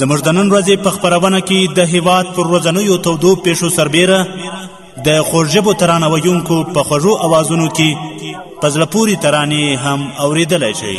زموږ د نن ورځې په خبرونه کې د هیواد پر ورځنیو تودو پیښو سربیره د خوږژبو ترانه ویونکو په خوږو اوازونو کې په زړه پورې ترانې هم اوریدلی شئ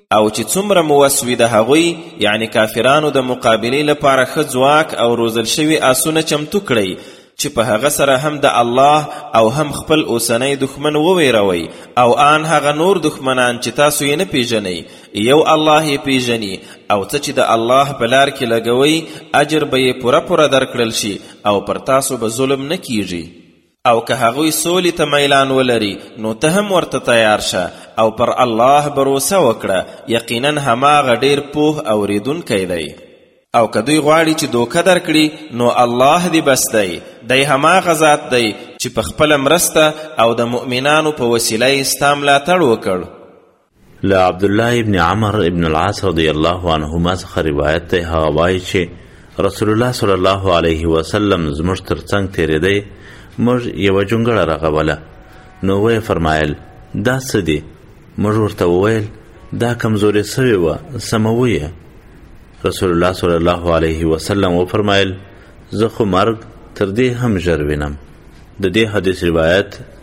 او چې څومره مو وس وي د هغوی یعنی کافرانو د مقابلې لپاره ښه ځواک او روزل شوي آسونه چمتو کړئ چې په هغه سره هم د الله او هم خپل اوسنی دښمن وویروي او آن هغه نور دښمنان چې تاسو یې نه پیژنئ یو الله یې پیژني او څه چې د الله په لار کې لګوئ اجر به یې پوره پوره درکړل شي او پر تاسو به ظلم نه کیږي او که هغوی سولې ته میلان ولري نو ته هم ورته تیار شه او پر الله بروسه وکړه یقینا هماغه ډیر پوه اوریدونکی دی او که دوی غواړي چې دوکه درکړي نو الله دی بس دی دی هماغه ذات دی چې په خپله مرسته او د مؤمنانو په وسیله یې ستا ملاتړ وکړ له عبدالله ابن عمر ابن العاص رضی الله عنهما څخه روایت دی هغه وایي چې رسول الله صلی الله علیه وسلم زموږ ترڅنګ تیریدی موږ یوه جونګړه رغوله نو ویې فرمایل دا څه دي موږ ورته وویل دا کمزورې سوې وه سموو یې رسول الله صلی الله علیه وسلم وفرمایل زه خو مرګ تر دې هم ژر وینم د دې حدیث روایت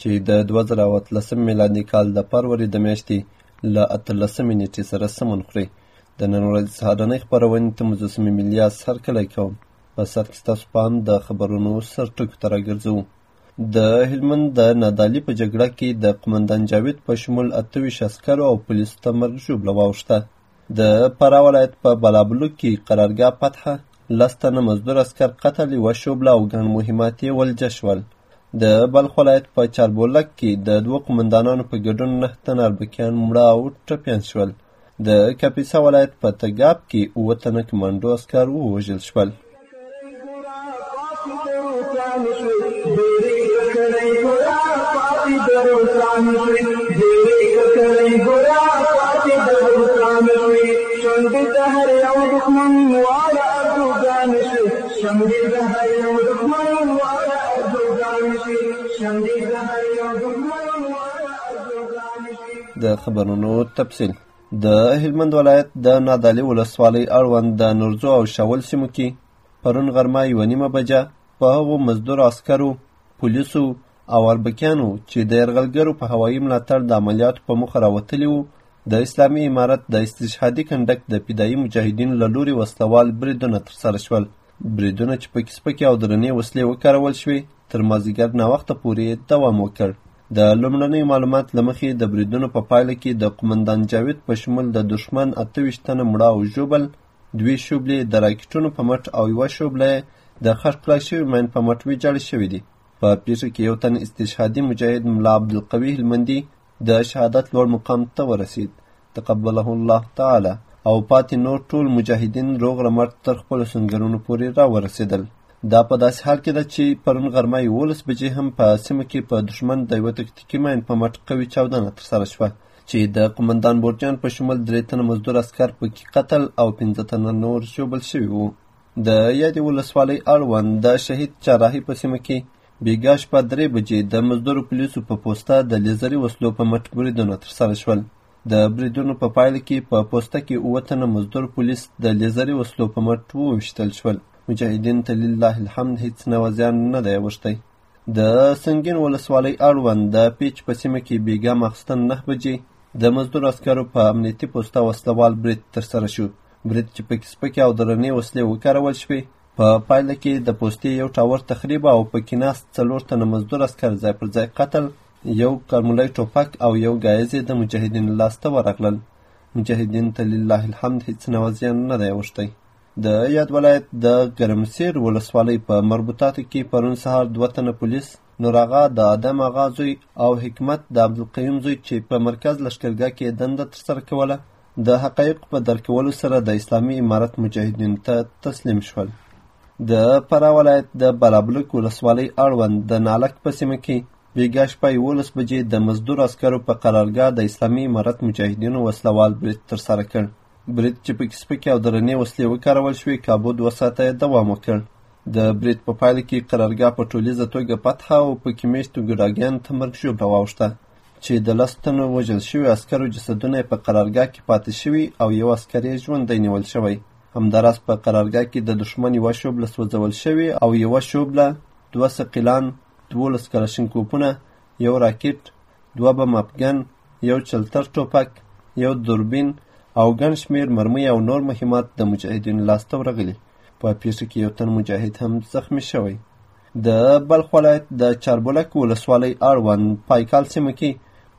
چې د دوه زره او اتلسم میلادي کال د فروري د میاشتې له اتلسمې نیټې سره سمون خوري د نن ورځې سهارنۍ خپرونې ته مجسم ملیاس هرکلی کوم په سر کې ستاسو پام د خبرونو سرټکو ته راګرځوو د هلمند د نادالي په جګړه کې د قمندان جاوید په شمول اته ویشت عسکرو او پولیسو ته مرګ ژوبله واوښته د فراه ولایت په بلابلوک کې قرارګاه فتحه لس تنه مزدور عسکر قتل یوه شوبله او ګڼ مهمات یې ولجه شول د بلخ ولایت په چاربولک کې د دوو قومندانانو په ګډون نه تنه اربکیان مړه او ټپیان شول د کاپیسا ولایت په تګاب کې اووه تنه کمانډو عسکر ووژل شول د خبرونو تفصیل د هلمند ولایت د نادعلي ولسوالۍ اړوند د نورزو او شاول سیمو کې پرون غرمه یوه نیمه بجه په هغو مزدور عسکرو پولیسو او اربکیانو چې د یرغلګرو په هوایي ملاتړ د عملیاتو په موخه راوتلي وو د اسلامي امارت د استشهادي کنډک د فدایي مجاهدینو له لوري وسلوال بریدونه ترسره شول بریدونه چې پکې سپکې او درنې وسلې وکارول شوې تر مازیګر ناوخته پورې دوام وکړ د لومړنۍ معلومات له مخې د بریدونو په پایله کې د قومندان جاوید په شمول د دښمن اته ویشت تنه مړه او ژوبل دوې شوبلې د راکټونو په مټ او یوه شوبله یې د خښ کړای شوي مین په مټ ویجاړې شوې دي په پیښه کې یو تن استشهادي مجاهد ملا عبدالقوي هلمندي د شهادت لوړ مقام ته ورسید تقبله الله تعالی او پاتې نور ټول مجاهدین روغ رمټ تر خپلو سنګرونو پورې راورسېدل دا په داسې حال کې ده چې پرون غرمه یولس بجې هم په سیمه کې په دښمن د یوه تکتیکي ماین په مټ قوي چاودنه ترسره شوه چې د قومندان بورجان په شمول درې تنه مزدور عسکر پکې قتل او پنځه تنه نور ژوبل شوي وو د یادې ولسوالۍ اړوند د شهید چاراهي په سیمه کې بیګا شپه درې بجې د مزدورو پولیسو په پوسته د لیزري وسلو په مټ بریدونه ترسره شول د بریدونو په پایله کې په پوسته کې اووه تنه مزدور پولیس د لیزري وسلو په مټ وویشتل شول مجاهدین ته لله الحمد هیڅ نوع زیان نه دی اوښتی د سنګین ولسوالۍ اړوند د پیچ په سیمه کې بیګا ماخستن نه بجې د مزدور عسکرو په امنیتي پوسته وسلوال برید ترسره شو برید چې پکې سپکې او درنې وسلې وکارول شوې په پایله کې د پوستې یو ټاور تخریب او پکې ناست څلور تنه مزدور عسکر ځای پر ځای قتل یو کرمولی ټوپک او یو ګایز یې د مجاهدینو لاسته ورغلل مجاهدینو ته لله الحمد هیڅ نوع زیان نه دی اوښتی د یاد ولایت د ګرمسیر ولسوالۍ په مربوطاتو کې پرون سهار دوه تنه پولیس نور اغا د ادم اغا زوی او حکمت د عبدالقیوم زوی چې په مرکز لښکرګاه کې دنده ترسره کوله د حقایقو په درک کولو سره د اسلامي امارت مجاهدینو ته تسلیم شول د فراه ولایت د بالابلوک ولسوالۍ اړوند د نالک په سیمه کې بیګا شپه یولس بجې د مزدور عسکرو په قرارګاه د اسلامي امارت مجاهدینو وسلهوال برید ترسره کړ برید چې پکې سپکې او درنې وسلې وکارول شوې کابو دوه ساعته یې دوام وکړ د برید په پایله کې قرارګاه په ټولیزه توګه فتحه او پکې میشتو ګوډاګیانو ته مرګ ژوبله واوښته چې د لس تنو وژل شوي عسکرو جسدونه یې په قرارګاه کې پاتې شوي او یو عسکر یې ژوندی نیول شوی همداراز په قرارګاه کې د دښمن یوه شوبله سوځول شوې او یوه شوبله دوه ثقیلان دولس کلشنکوپونه یو راکټ دوه بم افګن یو چلتر ټوپک یو دوربین او ګڼ شمېر مرمۍ او نور مهمات د مجاهدینو لاسته ورغلي په پیښه کې یو تن مجاهد هم زخمی شوی د بلخ ولایت د چاربولک ولسوالۍ اړوند پایکال سیمه کې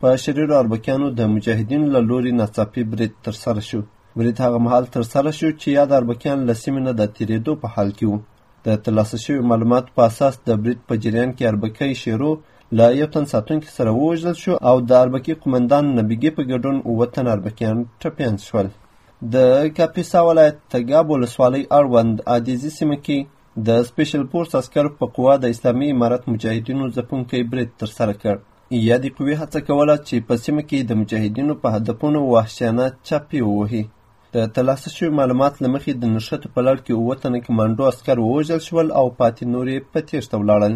په شریرو اربکیانو د مجاهدینو له لوري ناڅاپي برید ترسره شو برید هغه مهال ترسره شو چې یاد اربکیان له سیمې نه د تېرېدو په حال کې وو د ترلاسه شوي معلومات په اساس د برید په جریان کې اربکی شیرو له یو تن ساتونکي سره ووژل شو او د اربکي قومندان نبیګي په ګډون اووه تن اربکیان ټپیان شول د کاپیسا ولایت تګاب ولسوالۍ اړوند عادیزي سیمه کې د سپیشل فورس عسکرو په قوا د اسلامي امارت مجاهدینو ځپونکی برید ترسره کړ یادې قوې هڅه کوله چې په سیمه کې د مجاهدینو په هدفونو وحشیانه چاپې ووهي د ترلاسه شوي معلومات له مخې د نښتو په لړ کې اووه تنه کمانډو عسکر ووژل شول او پاتې نور یې په تیښته ولاړل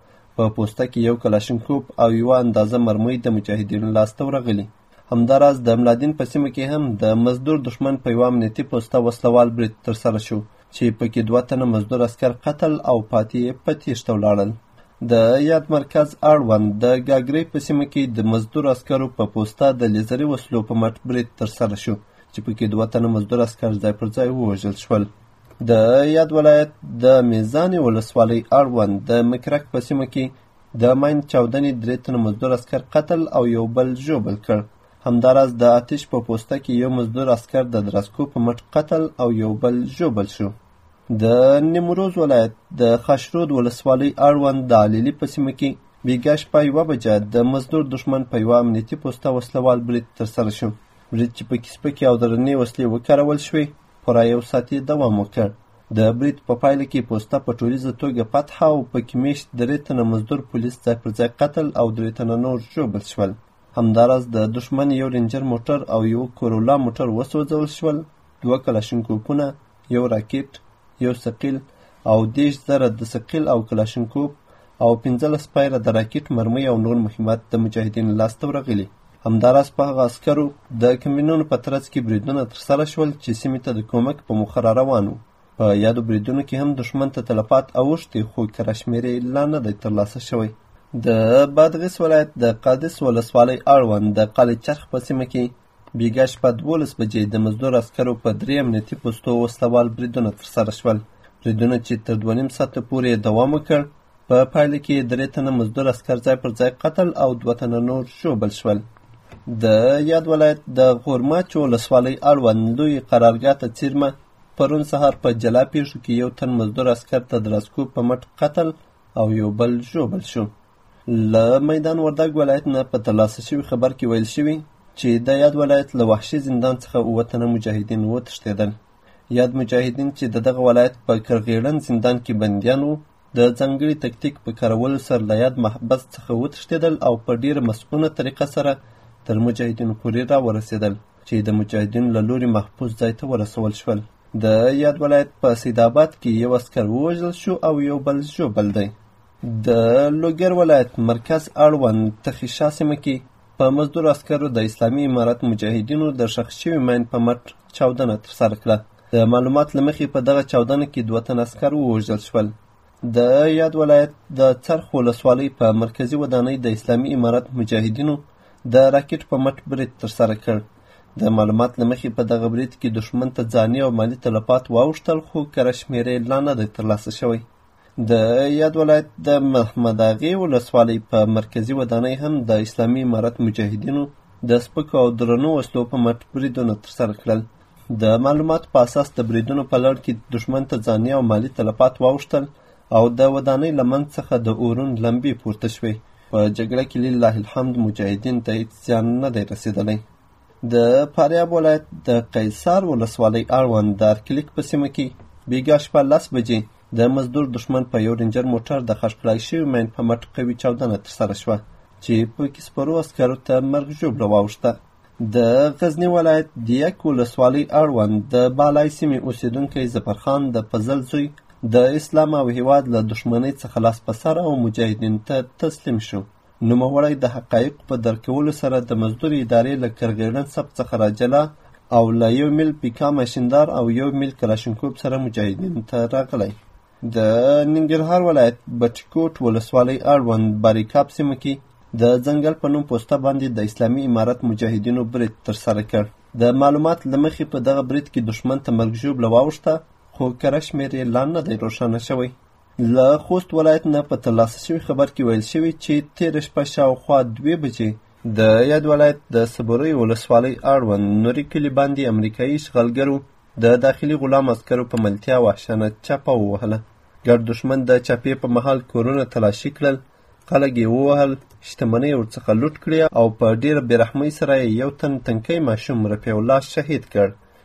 په پوسته کې یو کلاشینکوپ او یوه اندازه مرمۍ د مجاهدینو لاسته ورغلي همداراز د ملادین په سیمه کې هم د مزدور دښمن په یوه امنیتي پوسته وسلوال برید ترسره شو چې پکې دوه تنه مزدور عسکر قتل او پاتې یې په تیښته ولاړل د یاد مرکز اړوند د ګاګرۍ په سیمه کې د مزدور عسکرو په پوسته د لیزري وسلو په مټ برید ترسره شو چې پکې دوه تنه مزدور عسکر ځای پر ځای ووژل شول د یاد ولایت د میزانې ولسوالۍ اړوند د مکرک په سیمه کې د ماین چاودنې درې تنه مزدور عسکر قتل او یو بل ژوبل کړ همداراز د آتش په پوسته کې یو مزدور عسکر د درسکو په مټ قتل او یو بل ژوبل شو د نیمروز ولایت د خاشرود ولسوالۍ اړوند د علیلي په سیمه کې بیګا شپه یوه بجه د مزدور دښمن په یوه امنیتي پوسته وسلهوال برید ترسره شو برید چې پکې سپکې او درنې وسلې وکارول شوې پوره یو ساعت یې دوام وکړ. د برید په پایله کې پوسته په ټولیزه توګه فتح او پکې میشت درې تنه مزدور پولیس ځای پر ځای قتل او درې تنه نور ژوبل شول. همداراز د دښمن یو رینجر موټر او یو کورولا موټر وسوځول شول، دوه کلاشینکوپونه، یو راکټ، یو ثقیل او دېرش زره د ثقیل او کلاشینکوپ او پنځلس پایره د راکټ مرمۍ او نور مهمات د مجاهدینو لاسته ورغلي همداراز په هغه عسکرو د کمینونو په ترڅ کې بریدونه ترسره شول چې سیمې ته د کومک په موخه را روان وو په یادو بریدونو کې هم دښمن ته تلفات اوښتي خو کره شمېر یې لا نه دی ترلاسه شوی د بادغیس ولایت د قادس ولسوالۍ اړوند د قلعه چرخ په سیمه کې بیګا شپه دولس بجې د مزدور عسکرو په درې امنیتي پوستو وسله وال بریدونه ترسره شول بریدونه چې تر دوه نیم ساعته پورې دوام وکړ په پایله کې درې تنه مزدور عسکر ځای پر ځای قتل او دوه تنه نور ژوبل شول د یاد ولایت د غورماچو ولسوالۍ اړوند لوی قرارګاه ته څیرمه پرون سهار په جلا پیښو کې یو تن مزدور عسکر ته د راسکو په مټ قتل او یو بل ژوبل شو له میدان وردګ ولایت نه په ترلاسه شوي خبر کې ویل شوي چې د یاد ولایت له وحشي زندان څخه اووه تنه مجاهدین وتښتېدل یاد مجاهدین چې د دغه ولایت په کرغېړن زندان کې بندیان وو د ځانګړي تکتیک په کارولو سره له یاد محبس څخه وتښتېدل او په ډېره مسکونه طریقه سره تر مجاهدینو پورې راورسېدل چې د مجاهدینو له لوري محفوظ ځای ته ورسول شول د یاد ولایت په سید آباد کې یو عسکر ووژل شو او یو بل ژوبل دی د لوګر ولایت مرکز اړوند تخي شاه سیمه کې په مزدور عسکرو د اسلامي امارت مجاهدینو د ښخ شوي ماین په مټ چاودنه ترسره کړه د معلومات له مخې په دغه چاودنه کې دوه تن عسکر ووژل شول د یاد ولایت د څرخ ولسوالۍ په مرکزي ودانۍ د اسلامي امارت مجاهدینو د راکټ په مټ برید ترسره کړ د معلومات له مخې په دغه برید کې دښمن ته ځاني او مالي تلفات واوښتل خو کره شمېره یې لا نه دی ترلاسه شوی د یاد ولایت د محمد اغې ولسوالۍ په مرکزي ودانۍ هم د اسلامي امارت مجاهدینو د سپکو او درنو وسلو په مټ بریدونه ترسره کړل د معلوماتو په اساس د بریدونو په لړ کې دښمن ته ځاني او مالي تلفات واوښتل او د ودانۍ له منځ څخه د اورون لمبې پورته شوې په جګړه کې لله الحمد مجاهدین ته هیڅ زیان نه دی رسېدلی د فاریاب ولایت د قیصار ولسوالۍ اړوند د ارکلیک په سیمه کې بیګا شپه لس بجې د مزدور دښمن په یو رینجر موټر د خښ کړای شوي مین په مټ قوي چاودنه ترسره شوه چې په کې سپرو عسکرو ته مرګ ژوبله واوښته د غزني ولایت د یک ولسوالۍ اړوند د بالای سیمې اوسېدونکی ظفرخان د فضل زوی د اسلام او هیواد له دښمنۍ څخه لاس په سر او مجاهدینو ته تسلیم شو نوموړی د حقایقو په درک کولو سره د مزدور ادارې له کرګرډن سب څخه راجلا او له یو میل پیکا ماشیندار او یو میل کلاشینکوب سره مجاهدینو ته راغلی د ننګرهار ولایت بټکوټ ولسوالۍ اړوند باریکاب سیمه کې د ځنګل په نوم پوسته باندې د اسلامي امارت مجاهدینو برید ترسره کړ د معلومات له مخې په دغه برید کې دښمن ته مرګ ژوبله واوښته خو کره شمېر یې لا نه دی روښانه شوی له خوست ولایت نه په ترلاسه شوي خبر کې ویل شوي چې تېره شپه شاوخوا دوې بجې د یاد ولایت د صبورۍ ولسوالۍ اړوند نوري کلي باندې امریکایي اشغالګرو د داخلي غلام عسکرو په ملتیا وحشانه چپه ووهله ګډ دښمن د چپې په مهال کورونه تلاشي کړل خلک یې ووهل شتمنۍ ورڅخه لوټ کړې او په ډېره بېرحمۍ سره یې یو تن تنکی ماشوم رفیع الله شهید کړ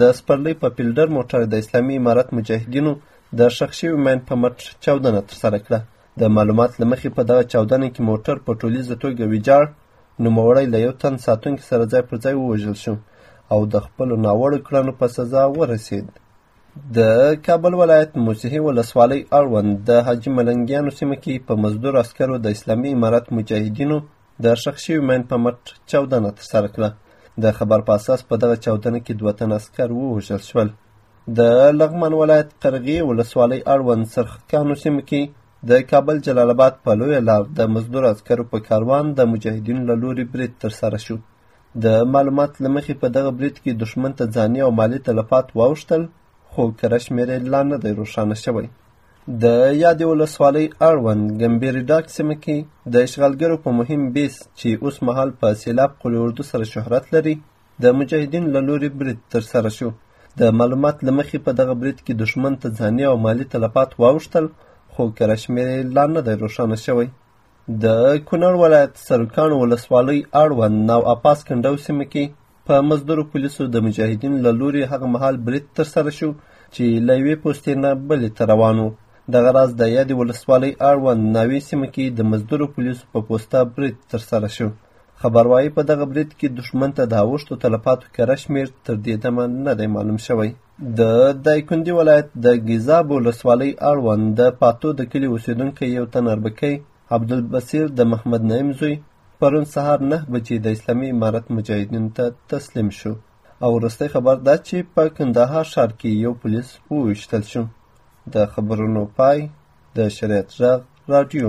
د سپرلۍ په پلډر موټر د اسلامي امارت مجاهدینو د ښخ شوي ماین په مټ چاودنه ترسره کړه د معلومات له مخې په دغه چاودنه کې موټر په ټولیزه توګه ویجاړ نوموړی له یو تن ساتونکي سره ځای پر ځای ووژل شو او د خپلو ناوړو کړنو په سزا ورسید د کابل ولایت موسهي ولسوالۍ اړوند د حاجي ملنګیانو سیمه کې په مزدور عسکرو د اسلامي امارت مجاهدینو د ښخ شوي مین په مټ چاودنه ترسره کړه د خبر په اساس په دغه چاودنه کې دوه تن عسکر ووژل شول د لغمان ولایت قرغې ولسوالۍ اړوند څرخکانو سیمه کې د کابل جلال آباد په لویه لار د مزدور عسکرو په کاروان د مجاهدینو له لوري برید ترسره شو د معلومات له مخې په دغه برید کې دښمن ته ځاني او مالي تلفات واوښتل خو کره شمېر یې لا نه دی روښانه شوی د یادې ولسوالۍ اړوند ګمبیري ډاک سیمه کې د اشغالګرو په مهم بیس چې اوس مهال په سیلاب قول اردو سره شهرت لري د مجاهدینو له لوري برید ترسره شو د معلومات له مخې په دغه برید کې دښمن ته ځاني او مالي تلفات واوښتل خو کره شمېر یې لا نه دی روښانه شوی د کونړ ولایت سرکاڼو ولسوالۍ اړوند ناو اپاس کنډو سیمه کې په مزدورو پولیسو د مجاهدینو له لوري هغه مهال برید ترسره شو چې له یوې پوستې نه بلې ته روان و دغه راز د یادې ولسوالۍ اړوند ناوې سیمه کې د مزدورو پولیسو په پوسته برید ترسره شو خبر وايي په دغه برید کې دښمن ته د اوښتو تلفاتو کره شمېر تر دې دمه نه دی معلوم شوی د دایکندي ولایت د ګیزاب ولسوالۍ اړوند د پاتو د کلي اوسېدونکی یو تن اربکی عبدالبصیر د محمد نعیم زوی پرون سهار نه بجې د اسلامي امارت مجاهدینو ته تسلیم شو او وروستی خبر دا چې په کندهار ښار کې یو پولیس وویشتل شو د خبرونو پای د شریعت غږ راډیو